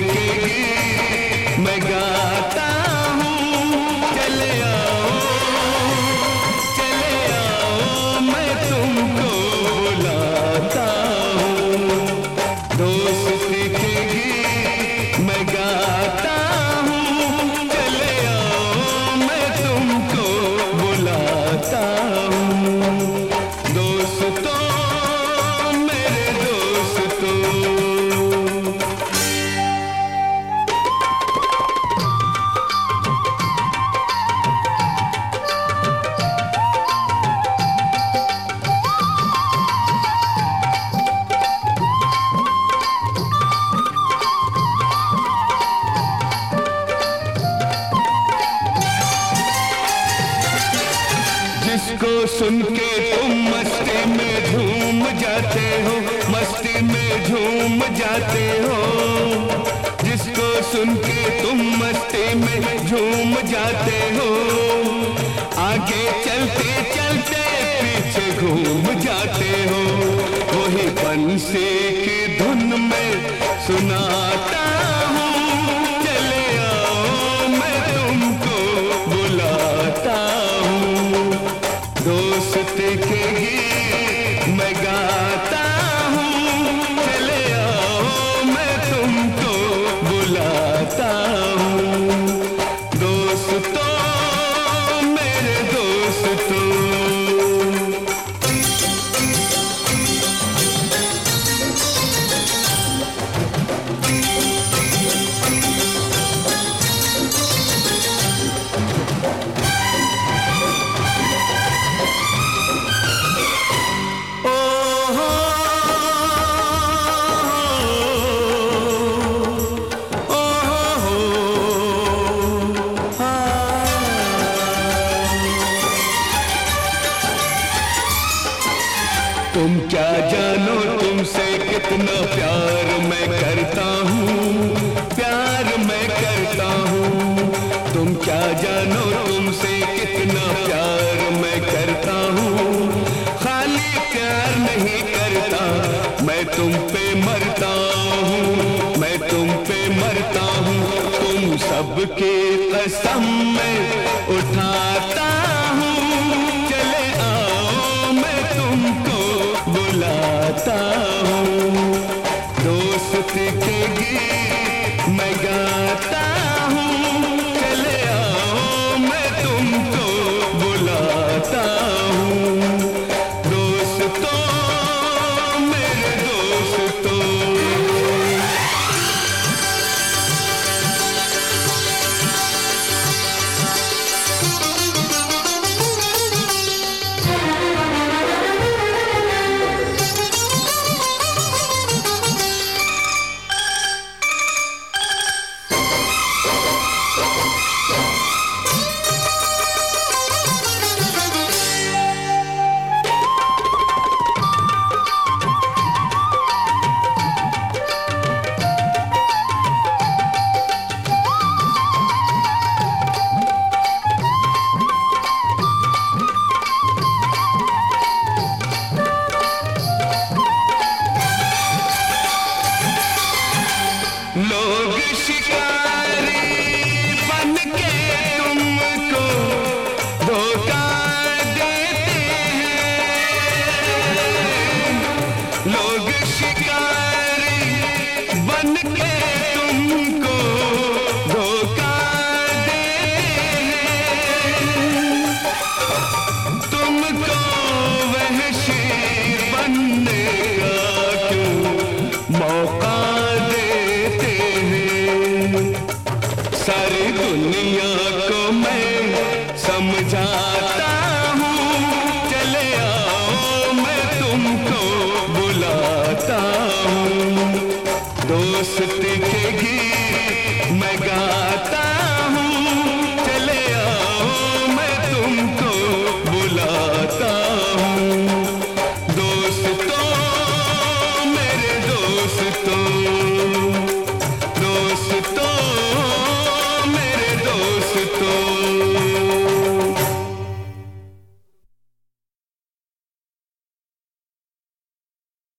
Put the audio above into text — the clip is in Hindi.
देखेगी मैं गा जिसको सुन के तुम मस्ती में झूम जाते हो, मस्ती में झूम जाते हो। जिसको सुन के तुम मस्ती में झूम जाते हो, आगे चलते चलते पीछे घूम जाते हो। वही बंसी की धुन में सुनाता मैं क्या जानो तुमसे कितना प्यार मैं करता हूँ, प्यार मैं करता हूँ। तुम क्या जानो तुमसे कितना प्यार मैं करता हूँ। खाली प्यार नहीं करता, मैं तुम पे मरता हूँ, मैं तुम पे मरता हूँ। तुम सबके कसम में समझाता